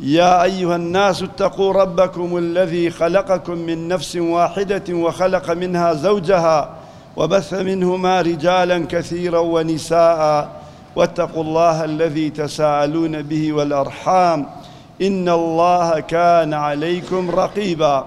يا أيها الناس اتقوا ربكم الذي خلقكم من نفس واحدة وخلق منها زوجها وبث منهما رجالا كثيرا ونساء واتقوا الله الذي تساءلون به والأرحام إن الله كان عليكم رقيبا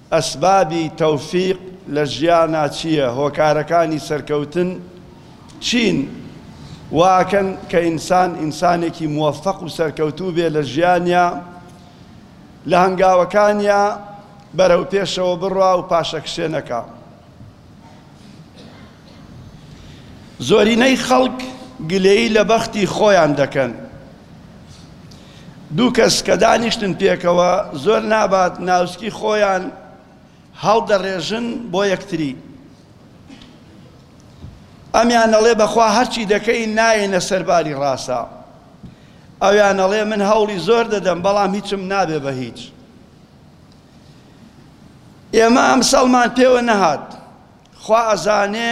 ئەسبابی تەوفیق لە ژیانا چییە؟ هۆکارەکانی سەرکەوتن چین واکەن کە ئینسان ئینسانێکی موەفەق و سەرکەوتوو بێ لە ژیانیا، لە هەنگاوەکانیا بەرەو پێشەوە بڕوا و پاشەکشێ نەکا؟ زۆرینەی خەڵک گلەیی لە بەختی خۆیان دەکەن دوو کەس کە دانیشتن پێکەوە زۆر نابات ناوسکی خۆیان هەڵدەڕێژن بۆ یەکتری ئەمیان ئەڵێ بەخوا هەرچی دەکەی نایەنە سەرباری ڕاستە ئەویان ئەڵێ من هەوڵی زۆر دەدەم بەڵام هیچم نابێ بە هیچ ئێمە ئەمساڵمان پێوە نەهات خوا ئەزانێ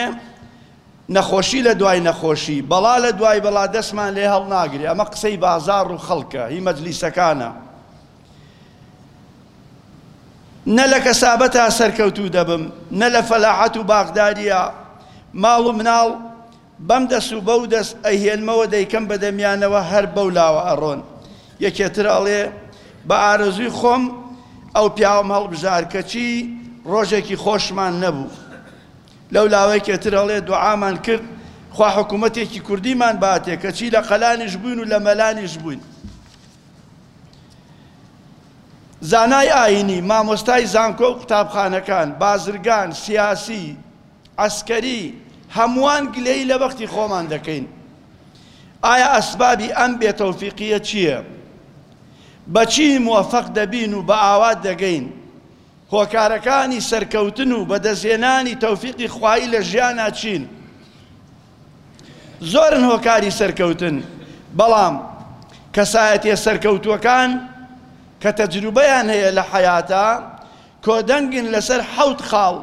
نەخۆشی لە دوای نەخۆشی بەڵا لە دوای بەڵا دەستمان لێ هەڵناگرێ ئەمە قسەی بازار و خەڵکە هی مەجلیسەکانە نە لە کەسابەتا سەرکەوتوو دەبم نە لە فەلاحەت و باغداریە ماڵ و مناڵ بەم دەس و بەو دەس ئەیهێنمەوە دەیکەم بە دەمیانەوە هەر بەو لاوە ئەڕۆن یەکێ تر ئەڵێ بە ئارەزووی خۆم ئەو پیاوەم هەڵبژار کەچی ڕۆژێکی خۆشمان نەبوو لەو لاوەیەکێ تر ئەڵێ دوعامان کرد خوا حکوومەتێکی کوردیمان باتێ کەچی لە قەلانیش بووین و لە مەلانیش بووین زانای ئاینی مامۆستای زانکۆ و قوتابخانەکان بازرگان سیاسی عەسکەری، هەمووان گلەیی لە بەختی خۆمان دەکەین. ئایا ئەسبابی ئەم بێ تەوفیقییە چییە؟ بە چی موەفەق دەبین و بە ئاوات دەگەین؟ هۆکارەکانی سەرکەوتن و بەدەستهێنانی تەوفیقی خوایی لە ژیانا چین؟ زۆرن هۆکاری سەرکەوتن، بەڵام کەسایەتییە سەرکەوتووەکان کە تەجروبەیان هەیە لە حەیاتا، کۆدەنگن لەسەر حەوت خاڵ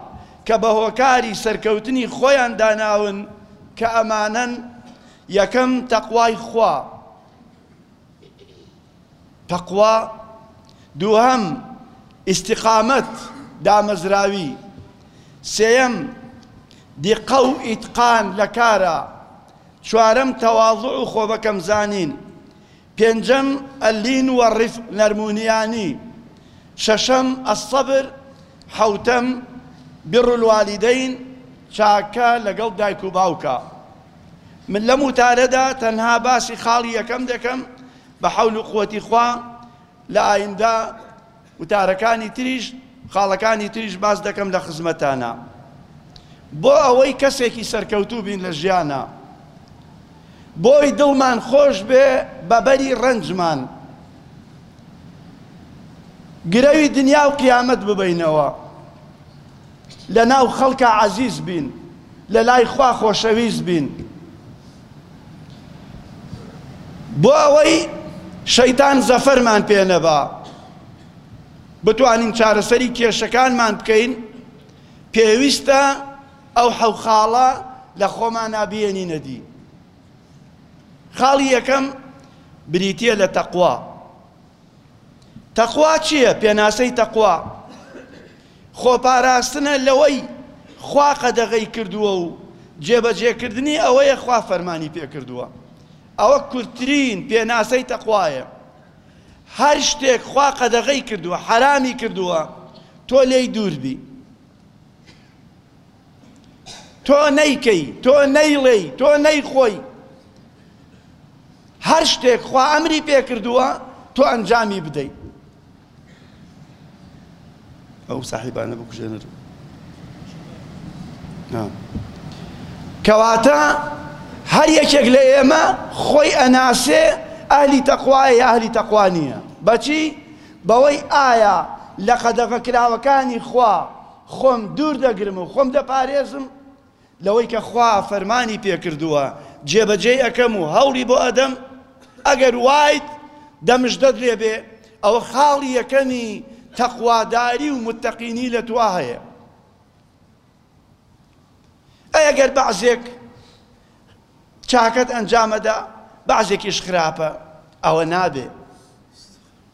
کە بە هۆکاری سەرکەوتنی خۆیان داناون کە ئەمانەن، یەکەم، تەقوای خوا، تەقوا، دووهەم، ئیستیقامەت، دامەزراوی، سێیەم، دیقە و ئیتقان لە کارا، چوارەم، تەواضوع و خۆبەکەمزانین، پێنجەم، اللین و الرفق، نەرمونیانی. شەشەم، الصبر، حەوتەم، بر الوالدین، چاکە لەگەڵ دایک و باوکا. من لەم وتارەدا تەنها باسی خاڵی یەکەم دەکەم بە حەول و قوەتی خوا لە ئایندە. وتارەکانی تریش خاڵەکانی تریش باس دەکەم لە خزمەتانا بۆ ئەوەی کەسێکی سەرکەوتوو بین لە ژیانا بۆی دڵمان خۆش بێ بەبەری ڕەنجمان گرەوی دنیا و قیامەت ببینەوە لە ناو خەڵکە عەزیز بین لە لای خوا خۆشەویست بین بۆ ئەوەی شەیتان زەفەرمان پێ نەبا بتوانین چارەسەری کێشەکانمان بکەین پێویستە ئەو حەو خاڵە لە خۆمان نابیێنی نەدی خاڵی یەکەم بریتە لە تەقوا تەقوا چییە؟ پێناسەی تەقوا خۆپاراستنە لەوەی خوا قەدەغەی کردووە و جێبەجێکردنی ئەوەیە خوا فەرمانی پێکردووە، ئەوە کورتترین پێناسەی تەقوایە، هەر شتێک خوا قەدەغەی کردووە، حەرامی کردووە، تۆ لێی دووربی. تۆ نەیکەی تۆ نەیڵێی تۆ نەیخۆی هەر شتێک خوا ئەمری پێکردووە تۆ ئەنجامی بدەیت ئەو ساحیبانە بکوژێنەر کەواتە هەر یەکێک لە ئێمە خۆی ئەناسێ ئەهلی تەخوایە یا ئەهلی تەخوا نییە بەچی بەوەی ئایا لە قەدەغە کراوەکانی خوا خۆم دوور دەگرم و خۆم دەپارێزم لەوەی کە خوا فەرمانی پێ کردووە جێبەجێی ئەکەم و هەوڵی بۆ ئەدەم، ئەگەر وایت دەمشدەت لێ بێ ئەوە خاڵی یەکەمی تەقواداری و متەقینی لە توا هەیە. ئەی ئەگەر بەعزێک چاکەت ئەنجامەدا بەعزێکیش خراپە ئەوە نابێ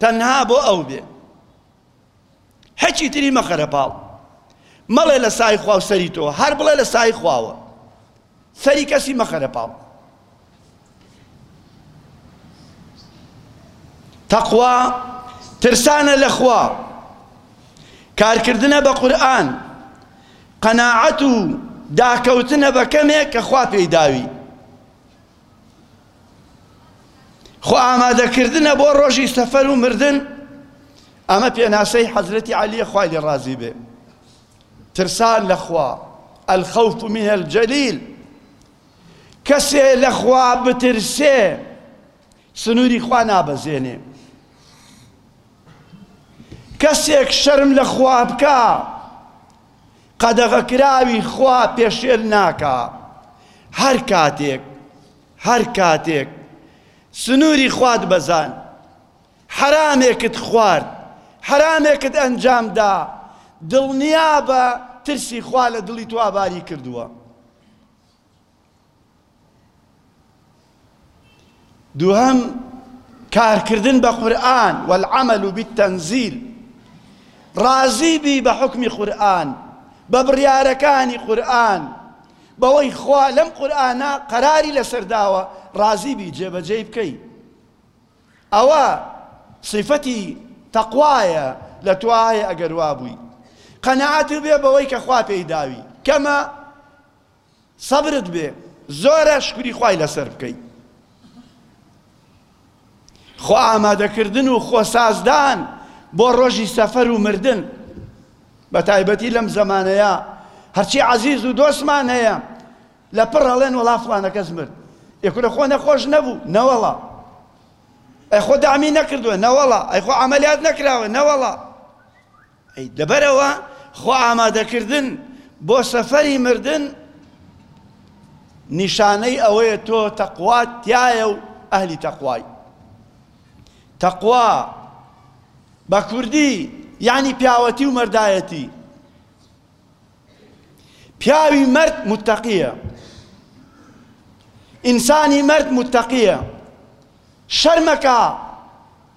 تەنها بۆ ئەو بێ هەچی تری مەخەرە پاڵ مەڵێ لە سای خوا و سەری تۆ هەر بڵێ لە سای خواوە سەری کەسی مەخەرە پاڵ تەخوا ترسانە لە خوا کارکردنە بە قورآن قەناعەت و داکەوتنە بە کەمێک کە خوا پێی داوی خۆ ئامادەکردنە بۆ ڕۆژی سەفەر و مردن ئەمە پێناسەی حەزرەتی عەلیە خوای لێ ڕازی بێ ترسان لە خوا الخوف من الجلیل کەسێ لە خوا بترسێ سنووری خوا نابەزێنێ کەسێک شەرم لە خوا بکە قەدەغەکراوی خوا پێشێل ناکا هەر کاتێک هەر کاتێک سنووری خوات بەزان، حەرامێکت خوارد، حەرامێکت ئەنجام دا، دڵنیابە ترسی خوا لە دڵی تۆ ئاواری کردووە. دووهەم، کارکردن بە قورئان، والعمل بالتنزیل، ڕازی بی بە حوکمی قورئان، بە بڕیارەکانی قورئان، بەوەی خوا لەم قورئانە قەراری لەسەر داوە ڕازی بی جێبەجێی بکەی ئەوە صیفەتی تەقوایە لە تۆا هەیە ئەگەر وا بووی قەناعەت بێ بەوەی کە خوا پێی داوی کەمە سەبرت بێ زۆرە شکری خوای لەسەر بکەی خۆ ئامادەکردن و خۆسازدان بۆ ڕۆژی سەفەر و مردن بە تایبەتی لەم زەمانەیە هەرچی عەزیز و دۆستمان هەیە لە پڕ هەڵێن وەڵا فڵانەکەس مرد یەکورە خۆ نەخۆش نەبوو نەوەڵا ئەی خۆ دامی نەکردووە نەوەڵا ئەی خۆ عملیات نەکراوە نەوەڵا ی دەبەرەوە، خۆ ئامادەکردن بۆ سەفەری مردن نیشانەی ئەوەیە تۆ تەقوات تیایە و ئەهلی تەقوای. تەقوا بە کوردی یەعنی پیاوەتی و مەردایەتی. پیاوی مەرد متەقییە. ئینسانی مەرد متەقییە. شەرمەکە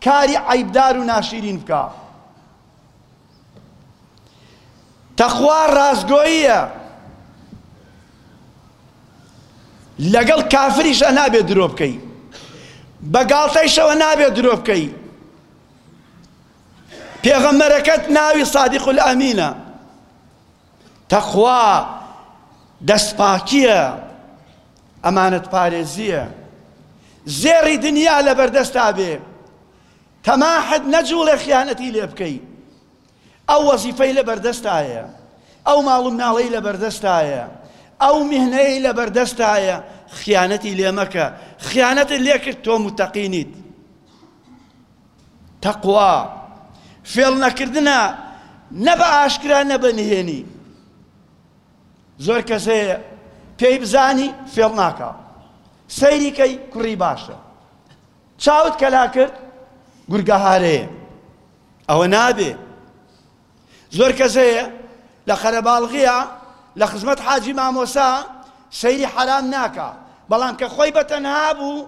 کاری عەیبدار و ناشیرین بکە تەخوا ڕاستگۆییە لەگەڵ کافریشە نابێت درۆ بکەی بە گاڵتەیشەوە نابێت درۆ بکەی پێغەمبەرەکەت ناوی صادق الامینە تەقوا دەست پاکیە ئەمانەت پارێزیە زێڕی دنیا لەبەردەستا بێ تەماحت نەجوڵێ خیانەتی لێ بکەیت ئەو وەزیفەی لە بەردەستایە ئەو ماڵم ناڵەی لە بەردەستایە ئەو میهنەی لە بەردەستایە خیانەتی لێمەکە خیانەتت لێکرد تۆ متەقینیت تەقوا فێڵ نەکردنە نە بە ئاشکرا نە بە نهێنی. زۆر کەس هەیە پێی بزانی فێڵ ناکا سەیری کەی کوڕی باشە چاوت کەلا کرد گورگەهارەیە ئەوە نابێ زۆر کەس هەیە لە خەرەباڵغیە لە خزمەت حاجی مامۆسا سەیری حەرام ناکا بەڵام کە خۆی بەتەنها بوو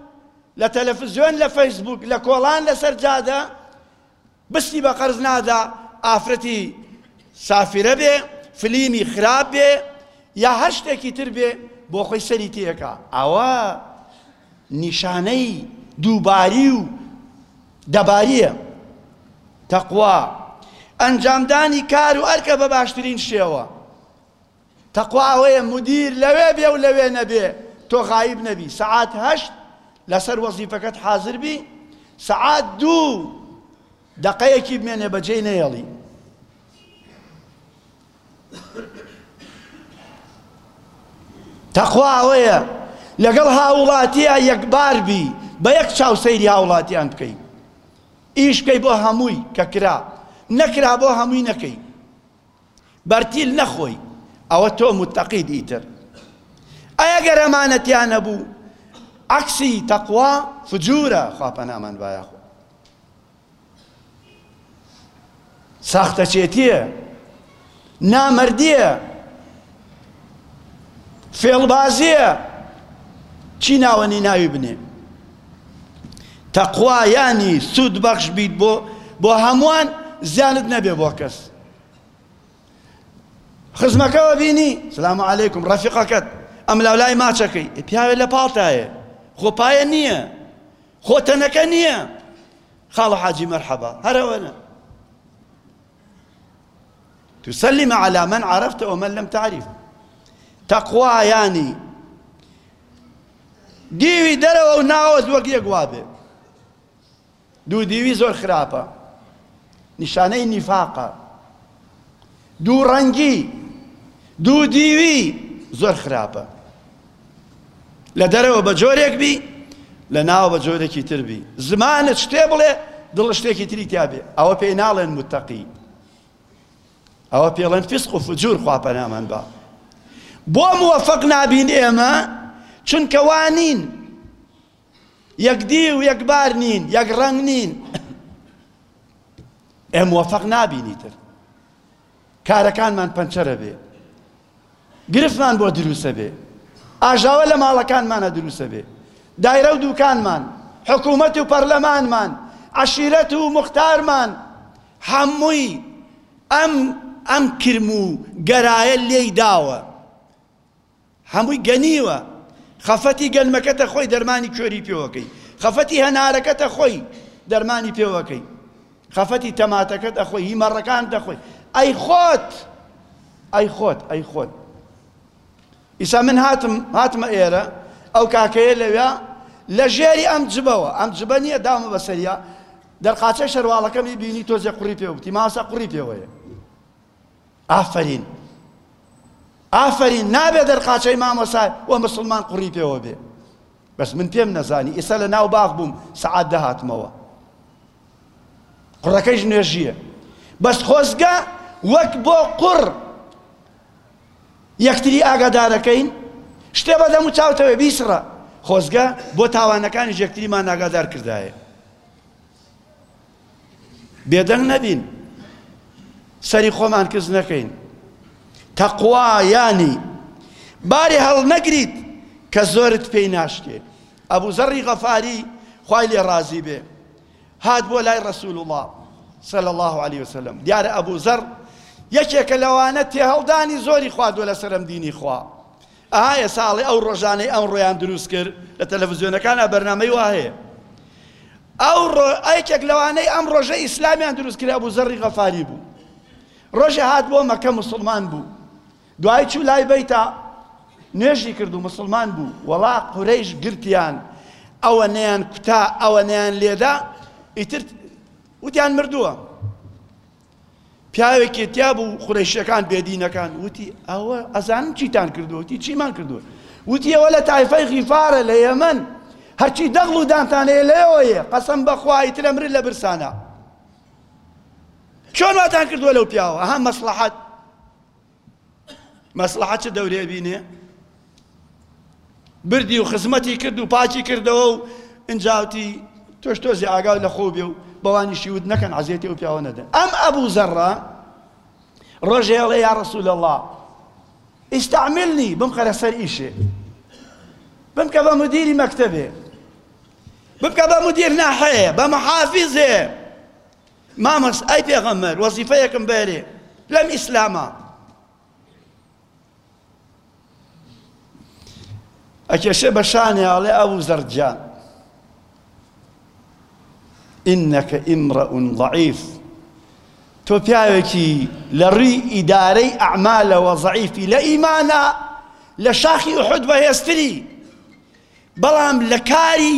لە تەلەفزیۆن لە فەیسبووک لە کۆڵان لەسەر جادە بستی بە قەرز نادا ئافرەتی سافرە بێ فلیمی خراپ بێ یا هەر شتێکی تر بێ بۆ خۆی سەری تێکا ئەوە نیشانەی دووباری و دەباریە تەقوا ئەنجامدانی کار و ئەرکە بە باشترین شێوە تەقوا ئەوەیە مودیر لەوێ بێ و لەوێ نەبێ تۆ غایب نەبی سەعات هەشت لەسەر وەزیفەکەت حازر بی سەعات دوو دەقەیەکی بمێنێ بەجێی نەیەڵی تەخوا ئەوەیە لەگەڵ هاوڵاتیە یەکبار بی بە یەک چاو سەیری هاوڵاتیان بکەی ئیشکەی بۆ هەمووی کە کرا نەکرا بۆ هەمووی نەکەی بەرتیل نەخۆی ئەوە تۆ متەقید ئیتر ئەیە گەر ئەمانە تیا نەبوو عەکسی تەقوا فجورە خوا پەنامان بایە خۆ ساختەچێتیە نامەردیە فێڵبازیە چی ناوەنی ناوی بنێ تەقوا یانی سوود بەخش بیت بۆ بۆ هەمووان زیانت نەبێ بۆ کەس خزمەکەەوە بینی سلام عیکم ڕەفیقەکەت ئەم لاولای ماچەکەی پیاوێت لە پاڵتایە خۆ پایە نییە خۆ تەنەکە نییە خاڵە حاجی مەرحەبا هەرەوەە تسلم على من عرفت ومن لم تعرف تەقوایانی دیوی دەرەوە و ناوەز وەک یەک وابێ دوو دیوی زۆر خراپە نیشانەی نیفاقە دوو ڕەنگی دوو دیوی زۆر خراپە لە دەرەوە بە جۆرێک بی لە ناوە بە جۆرێکی تر بی زمانت شتێ بڵێ دڵ شتێکی تری تیا بێ ئەوە پێی ناڵێن متەقی ئەوە پێڵێن فیسق و فجور خوا پەنامان با بۆ موفق نابین ئێمە چونکە وانین یەک دی و یەک بار نین یەک ڕەنگ نین ئێ موفق نابینی تر کارەکانمان پەنچەرە بێ گرفتمان بۆ دروسە بێ ئاژاوە لە ماڵەکانمانە دروسە بێ دایرە و دووکانمان حکوومەت و پەرلەمانمان عشیرەت و مختارمان هەمووی ئەم ئەم کرم و گەرایە لێی داوە هەمووی گەنیوە خەفەتی گەنمەکەتە خۆی دەرمانی کێری پێوەکەی خەفەتی هەنارەکەتە خۆی دەرمانی پێوەکەی خەفەتی تەماتەکەت ئەخۆی هی مەڕەکان دەخۆی ئەی خۆت ئەی خۆت ئەی خۆت ئیسا من هاتم هاتمە ئێرە ئەو کاکەیە لەوێ لە ژێری ئەم جبەوە ئەم جبە نییە دامە بەسەریا دەرقاچە شەرواڵەکەمی بینی تۆزێ قڕی پێ وتی ماسا قڕی پێوەیە ئافەرین ئافەرین نابێ دەرقاچەی مامۆسا و مسلمان قوڕی پێوە بێ بەس من پێم نەزانی ئێستا لە ناو باغ بووم سەعات دەهاتمەوە قوڕەکەیش نوێژیە بەس خۆزگە وەک بۆ قوڕ یەکتری ئاگادارەکەین شتێ بە دەم و چاوتەوێ بیسڕە خۆزگە بۆ تاوانەکانی یەکتریمان ئاگادار کردایە بێدەنگ نەبین سەری خۆمان کز نەکەین تەقوا یانی باری هەڵنەگریت کە زۆرت پێی ناشکێ ئەبوو زەڕی غەفاری خوای لێ ڕازی بێ هات بۆ لای ڕسول وڵا سەل الله عليه وسلم دیارە ئەبوو زەڕ یەکێکە لەوانە تێهەڵدانی زۆری خواردووە لەسەرم دینی خوا ئا ئێستا ئەڵێ ئەو ڕۆژانەی ئەمڕۆیان دروست کرد لە تەلەفزیۆنەکانا بەرنامەی وا هەیە ئەو ڕۆ ئەیکێک لەوانەی ئەم ڕۆژە ئیسلامیان دروست کرد ئەبو زەڕی غەفاری بوو ڕۆژێ هات بۆ مەکە مسلمان بوو دوای چوو لای بەیتا نوێژی کرد و مسلمان بوو وەڵا قورەیش گرتیان ئەوە نەیان کوتا ئەوە نەیان لێدا ئیتر وتیان مردووە پیاوێکی تیا بوو قورەیشەکان بێدینەکان وتی ئەوە ئەزانم چیتان کردووە وتی چیمان کردووە وتی ئەوە لە تایفەی غیفارە لە یەمەن هەرچی دەغڵ و دانتان هەیە لەوەیە قەسەم بەخوا ئیتر ئەمرن لە برسانە چۆن واتان کردووە لەو پیاوە ئەها مەسڵەحەت مەسڵەحە چ دەورێ بینێ بردی و خزمەتی کرد و پاچی کردەوە و ئنجاوتی تۆش تۆزی ئاگاو لە خۆ بێ و بەوانی شیوت نەکەن عزیێتی و پیاوە نەدەن ئەم ئەبوو زەڕە ڕۆژێ ئەڵێ یا ڕسول الله استعملني بم قەرە سەر ئیشێ بم کە بە مدیری مەکتەبێ بم کە بە مدیر ناحەیە بە محافیزێ مامۆس ئای پێغەمبەر وەزیفەیەکم بەرێ لەم ئیسلامە ئەکێشێ بە شانێ ئاڵێ ئەو زەرجان ئینەکە ئیمڕە ئون ضعیف تۆ پیاوێکی لە ڕووی ئیدارەی ئەعمالەوە ضعیفی لە ئیمانە لە شاخی ئوحد بەهێزتری بەڵام لە کاری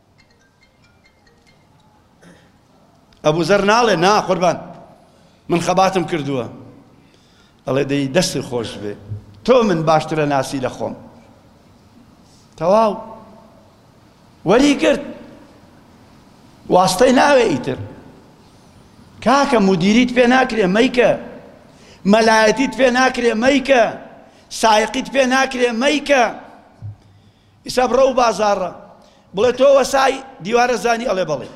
ئەبوو زەر ناڵێ نا قوربان من خەباتم کردووە ئەڵێ دەی دەست خۆش بێ تۆ من باشترە ناسی لە خۆم تەواو وەری کرد واستەی ناوێ ئیتر کاکە مدیریت پێ ناکرێ مەیکە مەلایەتیت پێ ناکرێ مەیکە سایقیت پێ ناکرێ مەیکە ئیستا بڕۆ و بازاڕە بڵێ تۆ وەسای دیوارە زانی ئەڵێ بەڵێ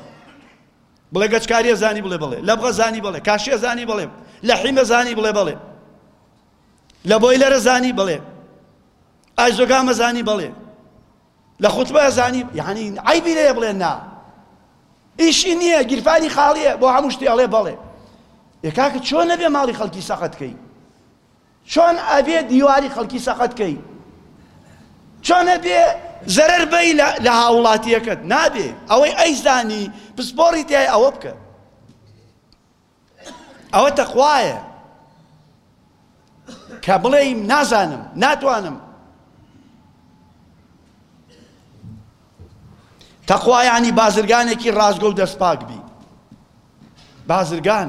بڵێ گەچکاریە زانی بڵێ بڵێ لەبغە زانی بڵێ کاشیە زانی بڵێ لە حیمە زانی بڵێ بڵێ لە بۆی لەرە زانی بڵێ ئایزۆگامە زانی بڵێ لە خوتبە زانی یعنی عیبی لێ بڵێ نا ئیشی نییە گیرفانی خاڵیە بۆ هەموو شتی ئەڵێ بڵێ یکاکە چۆن نەبێ ماڵی خەڵکی سەقەتکەی چۆن ئەبێ دیواری خەڵکی سەقەت کەی؟ چۆن ئەبێ زەرەر بەی لە هاووڵاتییەکەت؟ نابێ، ئەوەی ئەیزانی پسپۆڕی تیایە ئەوە بکە. ئەوە تەقوایە کە بڵێی نازانم، ناتوانم. تەقوا یانی بازرگانێکی ڕاستگۆ و دەستپاک بی. بازرگان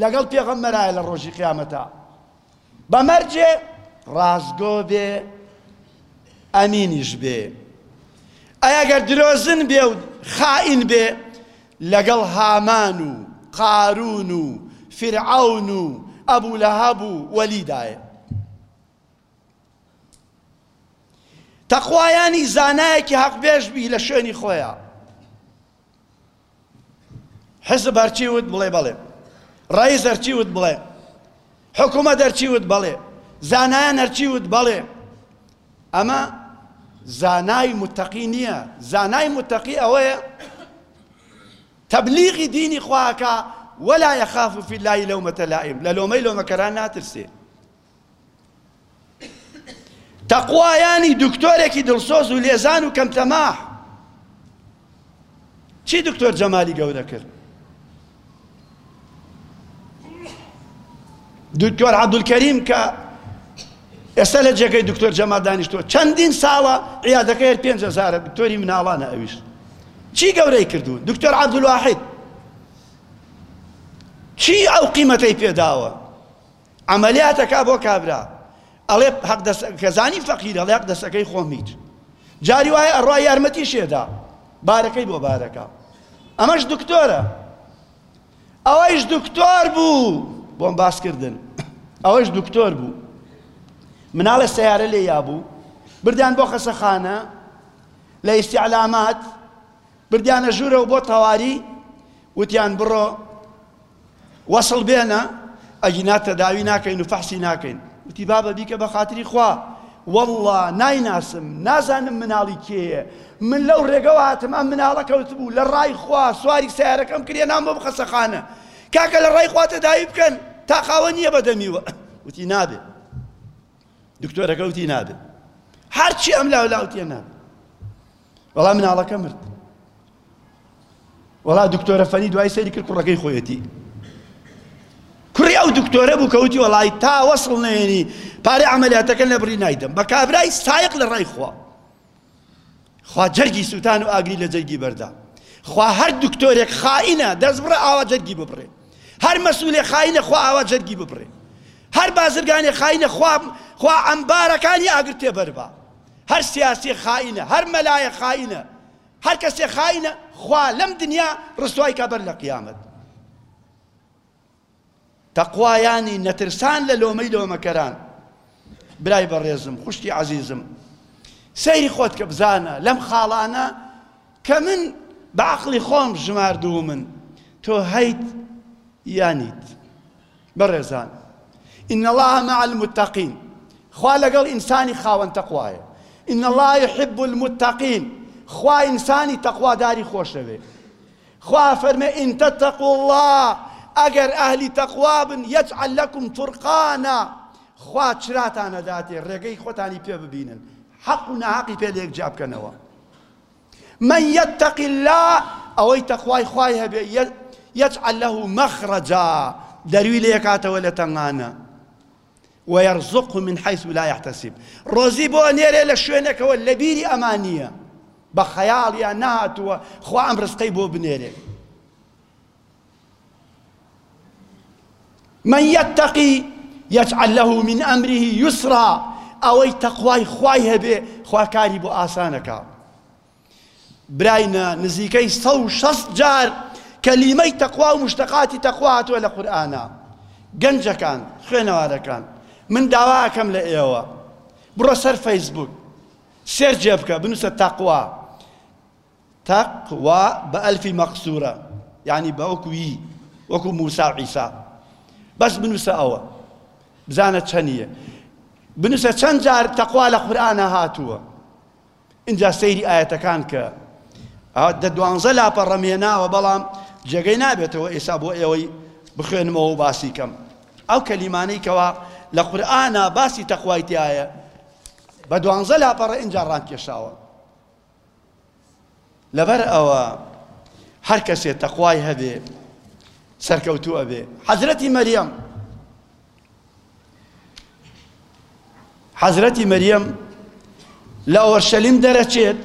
لەگەڵ پێغەمبەرایە لە ڕۆژی قیامەتا بە مەرجێ ڕاستگۆ بێ ئەمینیش بێ ئەیا گەر درۆزن بێ و خائین بێ لەگەڵ هامان و قارون و فرعون و ئەبوو لە هەبوو وەلیدایە تەخوایانی زانایەکی هەقبێژ بی لە شوێنی خۆیان حزب هەرچی وت بڵێ بەڵێ ڕئیس هەرچی وت بڵێ حکوومەت هەرچی وت بەڵێ زانایان هەرچی وت بەڵێ ئەمە زانای متەقی نییە زانای متەقی ئەوەیە تەبلیغی دینی خواکە ولا يخاف في الله لومة لائم لە لۆمەی لۆمەکەران ناترسێ تەقوا یانی دکتۆرێکی دڵسۆز و لێزان و کەم تەماح چی دکتۆر جەمالی گەورە کرد دکتۆر عەبدولکەریم کە ئێستا لە جێگەی دکتۆر جەما دانیشتووە چەندین ساڵە عیادەکە هەر پێنج هەزارە دکتۆری مناڵانە ئەویش چی گەورەی کردوون دکتۆر عەبدولواحید چی ئەو قیمەتەی پێداوە عەمەلیات ئەکا بۆ کابرا ئەڵێ هەق دەست کە زانی فەقیرە ئەڵێ هەق دەستەکەی خۆمیت جاری وایە ئەڕوا یارمەتی شێدا بارەکەی بۆ بارەکە ئەمەش دکتۆرە ئەوەیش دکتۆر بوو بۆم باس کردن ئەوەش دکتۆر بوو مناڵە سیارە لێ یابوو بردیان بۆ خەسەخانە لە ئیسیعلامات بردیانە ژوورەوە بۆ تەواری وتیان بڕۆ وەسڵ بێنە ئەگینا تەداوی ناکەین و فەحسی ناکەین وتی بابە بیکە بە خاتری خوا والله نایناسم نازانم مناڵی کێیە من لەو ڕێگەوە هاتم ئەم مناڵە کەوت بوو لە ڕای خوا سواری سیارەکەم کرێ نام بۆ بخەسەخانە کاکە لە ڕای خوا تەداوی بکەن تا خاوە نییە بەدەمیوە وتی نابێ دکتۆرەکە وتی نابێ هەرچی ئەم لاو لاوتیە نابێ وەڵا مناڵەکە مرد وەڵا دکتۆرە فەنی دوای سەیری کرد کوڕەکەی خۆیەتی کوڕی ئەو دکتۆرە بوو کەوتی وەڵی تا وەسڵ نێنی پارەی عملیاتەکە لە بڕی نایدەم بە کابرای سایق لە ڕای خوا خوا جەرگی سوتان و ئاگری لە جەرگی بەردا خوا هەر دکتۆرێک خائینە دەست بڕە ئاوا جەرگی ببڕێ هەر مەسولێ خائینە خوا ئاوا جەرگی ببڕێ هەر بازرگانێ خائینە خوا خوا ئەمبارەکانی ئاگر تێبەربا هەر سیاسی خائینە هەر مەلایە خائینە هەر کەسێ خائینە خوا لەم دنیا ڕسوای کە بەر لە قیامەت تەقوایانی نەترسان لە لۆمەی لۆمەکەران برای بەڕێزم خوشکی عەزیزم سەیری خۆت کە بزانە لەم خاڵانە کە من بە عقلی خۆم ژماردوو من تۆ هەیت یانیت بەڕێزان إن الله مع المتقين خوا لەگەڵ ئینسانی خاوەن تەقوایە إن الله يحب المتقين خوا ئینسانی تەقواداری خۆشەوێ خوا ئەفەرمێ، ان تتقوا اللە، ئەگەر ئەهلی تەقوا بن، یجعل لکم فرقانا، خوا چراتان ئەداتێ، ڕێگەی خۆتانی پێ ببینن، حەق و ناحەقی پێ لەیەک جیا بکەنەوە. من یتق اللە، ئەوەی تەقوای خوای هەبێ، یجعل له مخرجا، دەروی لێ ئەکاتەوە لە تەنگانە. ویرزقه من حیث لا یحتسب ڕۆزی بۆ ئەنێرێ لە شوێنێکەوە لە بیری ئەمان نییە بە خەیاڵیان نەهاتووە خوا ئەم ڕزقەی بۆ بنێرێ من یتەقی یجعل له من امره یسرا ئەوەی تەقوای خوای هەبێ خوا کاری بۆ ئاسانەکە براینە نزیکەی سەد و شەست جار کەلیمەی تەقوا و مشتەقاتی تەقوا هاتووە لە قورئانا گەنجەکان خوێنەوارەکان من داوا ئەکەم لە ئێوە بڕۆ سەر فەیسبوک سێر جێ بکە بنووسە تەقوا تەقوا بە ئەلفی مەقسورە یعنی بە وەکوی وەکو موسا عیسا بەس بنووسە ئەوە بزانە چەندە بنووسە چەند جار تەقوا لە قورآە هاتووە ئینجا سەیری ئایەتەکان کە دە دوانزە لاپە ڕەمێناوە بەڵام جێگەی نابێتەوە ئێسا بۆ ئێوەی بخوێنمەوە باسی کەم ئەو کەلیمانەی کەوا لە قورآنا باسی تەخوای تایە بە دوانزە لاپەڕە ئینجا ڕان کێشاوە لەبەر ئەوە هەر کەسێ تەخوای هەبێ سەرکەوتووە بێ حەزرەتی مەریەم حەزرەتی مەریەم لە ئۆرشەلیم دەرەچێت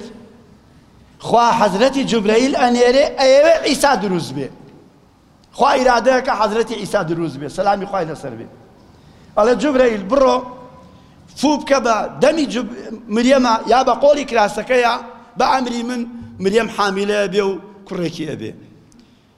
خوا حەزرەتی جوبرەیل ئەنێرێ ئەیەوێ ئیسا دروست بێ خوا ئیرادەیەکە حەزرەتی ئیسا دروست بێ سەلامی خوای لەسەر بێ ئەڵێ جوبرەیل بڕۆ فو بکە بە دەمی مریەمە یا بە قۆڵی کراسەکەیە بە ئەمری من مریەم حامیلەیە بێ و کوڕێکی ئەبێ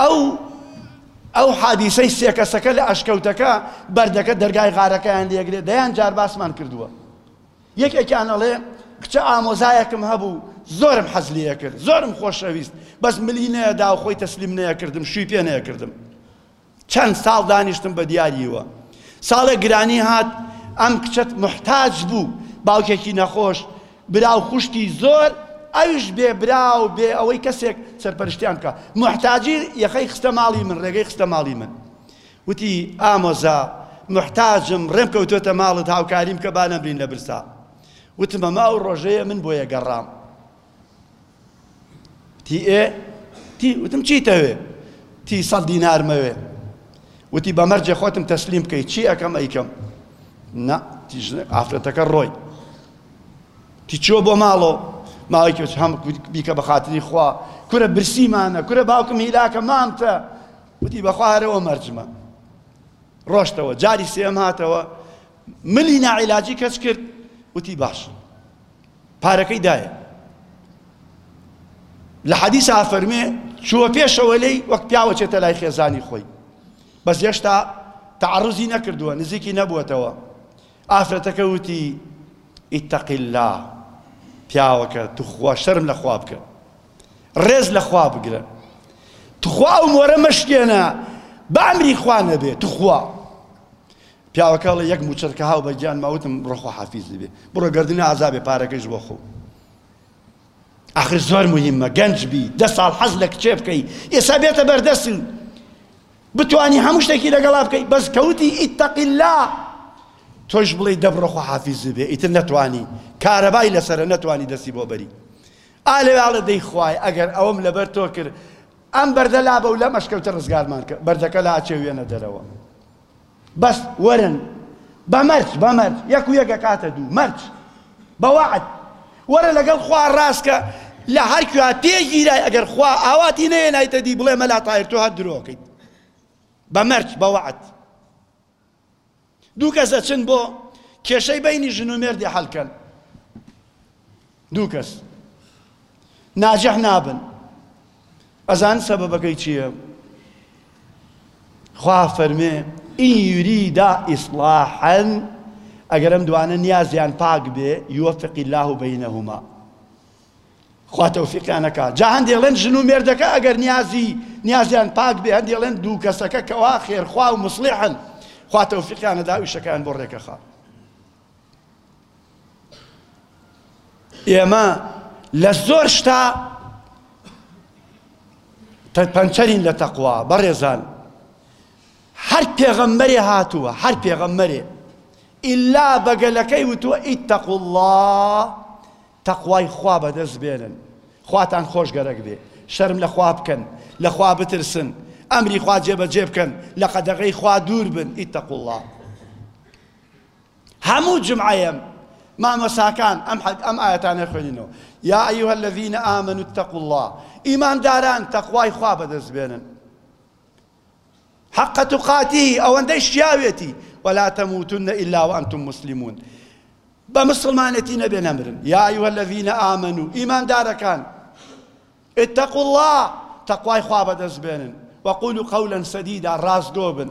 ئەو ئەو حادیسەی سێ کەسەکە لە ئەشکەوتەکە بەردەکە دەرگای غارەکەیان لێگرێ دەیان جار باسمان کردووە یەکێکیان ئەڵێ کچە ئامۆزایەکم هەبوو زۆرم حەز لێ کرد زۆرم خۆشەویست بەس ملی نەیەدا و خۆی تەسلیم نەیەکردم شوی پێ نەیەکردم چەند ساڵ دانیشتم بە دیارییەوە. ساڵێک گرانی هات، ئەم کچەت موحتاج بوو، باوکێکی نەخۆش، برا و خوشکی زۆر، ئەویش بێ برا و بێ ئەوەی کەسێک سەرپەرشتیان بکا. موحتاجی یەخەی خستە ماڵی من، رێگەی خستە ماڵی من. وتی، ئامۆزا، موحتاجم، رێم کەوتۆتە ماڵت، هاوکاریم بکە با نەمرین لە برسا. وتم، ئەمە ئەو رۆژەیە من بۆیە گەڕام. تی ئێ تی وتم چیتەوێ تی سەد دینارمەوێ وتی بە مەرجێ خۆتم تەسلیم بکەی چی ئەەکەم ئەیکەم نا ئافرەتەکە ڕۆی تی چۆ بۆ ماڵۆ ماوەیکە هەم بیکە بە خاتری خوا کورە برسیمانە کورە باوکم هیلاکە مامتە وتی بەخوارەوە مەرجمە ڕۆشتەوە جاری سێم هاتەوە ملی ناعیلاجی کەس کرد وتی باش پارەکەی دایێ لە حەدیسە ئەفەرمێ چووە پێشەوە لێی وەک پیاوە چێتە لای خێزانی خۆی بەس هێشتا تعرضی نەکردووە نزیکی نەبووەتەوە ئافرەتەکە وتی اتق الله پیاوەکە توخوا شەرم لە خوا بکە ڕێز لە خوا بگرە توخوا ئەو مۆرە مەشکێنە بە ئەمری خوا نەبێ توخوا پیاوەکە ئەڵێ یەک موچەت کە هاو بە گیان ما وتم بڕۆ خۆ حافیزی بێ بڕۆ گردنی عەزابێ پارەکەیش بۆ خۆ ئاخر زۆر مهمە گەنج بی دە ساڵ حەز لە کچێ بکەی ئێستا بێتە بەردەست و بتانی هەموو شتێکی لەگەڵا بکەی بەس کەوتی ئیتەقی لا تۆش بڵێ دەبڕە خۆ حافیزی بێ ئیتر نەتوانی کارەبای لەسرە نەتوانی دەستی بۆ بەری ئالێواڵە دەی خوای ئەگەر ئەوم لەبەر تۆ کرد ئەم بەردە لا بە و لە مەشکەوتە ڕزگارمان کە بەردەکە لا ئاچێ وێنە دەرەوە بەس وەرن بە مەرج بە مەرج یەک و یەک ئەکاتە دوو مەرج بە وەعد وەرە لەگەڵ خوا ڕاستکە لە هەر کوێ تێگیرای ئەگەر خوا ئاواتی نەیەنایتە دی بڵێ مەلا تایر تۆ هەر درۆکەیت بە مەرج بە وەعد دوو کەس ئەچن بۆ کێشەی بینی ژن و مێردی حەلکەن دوو کەس ناجح نابن ئەزان سەبەبەکەی چییە خوا فەرمێ ئین یوریدا ئیسڵاحەن ئەگەر ئەم دوانە نیازیان پاک بێ یوەفق الله بینهما خوا تەوفیقیان نەکا جا هەندێ ڵێن ژن و مێردەکە ئەگەر نیازی نیازیان پاک بێ هەندێ ڵێن دوو کەسەکە کەوا خێرخوا و مسلحن خوا تەوفیقیانەدا وشەکان بۆ ڕێکەخا ئێمە لە زۆر شتا پەنچەرین لە تەقوا بەڕێزان هەر پێغەمبەرێ هاتووە هەر پێغەمبەرێ ئللا بەگەلەکەی وتووە ئیتەق الله تەقوای خوا بەدەست بێنن خواتان خۆش گەرەک بێ شەرم لە خوا بکەن لە خوا بترسن ئەمری خوا جێبەجێ بکەن لە قەدەغەی خوا دوور بن ئیتەق الله هەموو جومعەیە مامۆستاکان ئەم حەد ئەم ئایەتانە خوێنینەوە یا ئەیها الذین آمنوا اتقوا الله ئیمانداران تەقوای خوا بەدەست بێنن حق تقاتی ئەوەندەی شیاوێتی ولا تموتن الا وانتم مسلمون بە مسلمانەتی نەبێ نەمرن یا ئەیها الذین آمنوا ئیماندارەکان اتقوا الله تەقوای خوا بەدەست بێنن وقولوا قولا سدیدا ڕاستگۆ بن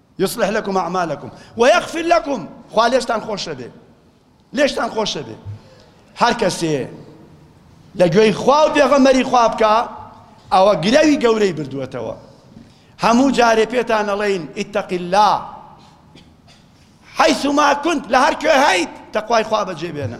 یصلح لکم اعمالکم ویغفر لکم خوا لێشتان خۆشەبێ لێشتان خۆشەبێ هەر کەسێ لە گوێی خوا و پێغەمەری خوا بکە ئەوە گرەوی گەورەی بردووەتەوە هەموو جارێ پێتان ئەڵێین ئیتەقی الله حیثما کنت لە هەر کوێ هەیت تەقوای خوا بەجێ بێنە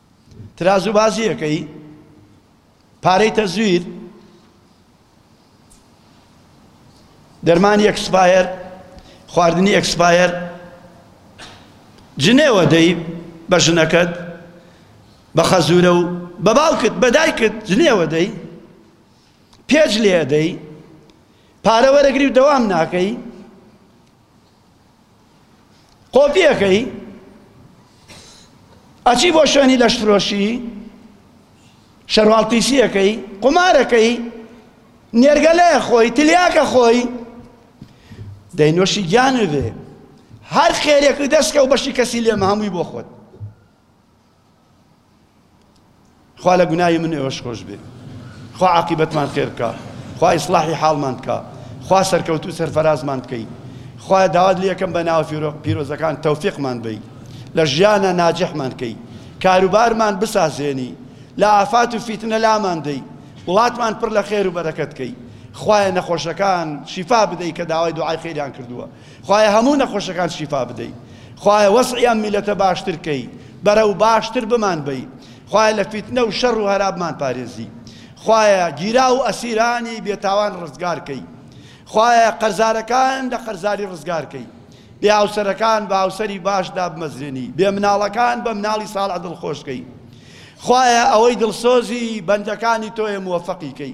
ترازوبازییەکەی پارەی تەزویر دەرمانی ئەکسپایەر خواردنی ئەکسپایەر جنێوە دەی بە ژنەکەت بە خەزورە و بە باوکت بە دایکت جنێوە دەی پێج لێ دەی پارە وەرەگری و دەوام ناکەی قۆپیەکەی ئەچی بۆ شوێنی لەشفرۆشی شەرواڵ پیسیەکەی قومارەکەی نێرگەلێ خۆی تلیاکە خۆی دەینۆشی گیانێ بێ هەر خێرێک دەستکە و بەشی کەسی لێمە هەمووی بۆ خۆت خوا لە گوناهی من ئێوەش خۆش بێ خوا عاقیبەتمان خێر بکە خوا ئیسلاحی حاڵمان بکە خوا سەرکەوتو سەرفەرازمان بکەی خوا داوات لەکەم بە ناوە پیرۆزەکان تەوفیقمان بی لە ژیانە ناجحمان کەی کاروبارمان بسازێنی لە ئافات و فیتنە لامان دەی وڵاتمان پڕ لە خێر و بەرەکەت کەی خوایە نەخۆشەکان شیفا بدەی کە داوای دوعای خێریان کردووە خوایە هەموو نەخۆشەکان شیفا بدەی خوایە وەزعی ئەم میلەتە باشتر کەی بەرەو باشتر بمان بەی خوایە لە فیتنە و شەڕ و هەرابمان پارێزی خوایە گیرا و ئەسیرانی بێتاوان ڕزگار کەی خوایە قەرزارەکان لە قەرزاری ڕزگار کەی بێ هاوسەرەکان بە هاوسەری باش دابمەزرێنی بێ مناڵەکان بە مناڵی ساڵح دڵخۆشکەی خوایە ئەوەی دڵسۆزی بەندەکانی تۆیە موەفەقیکەی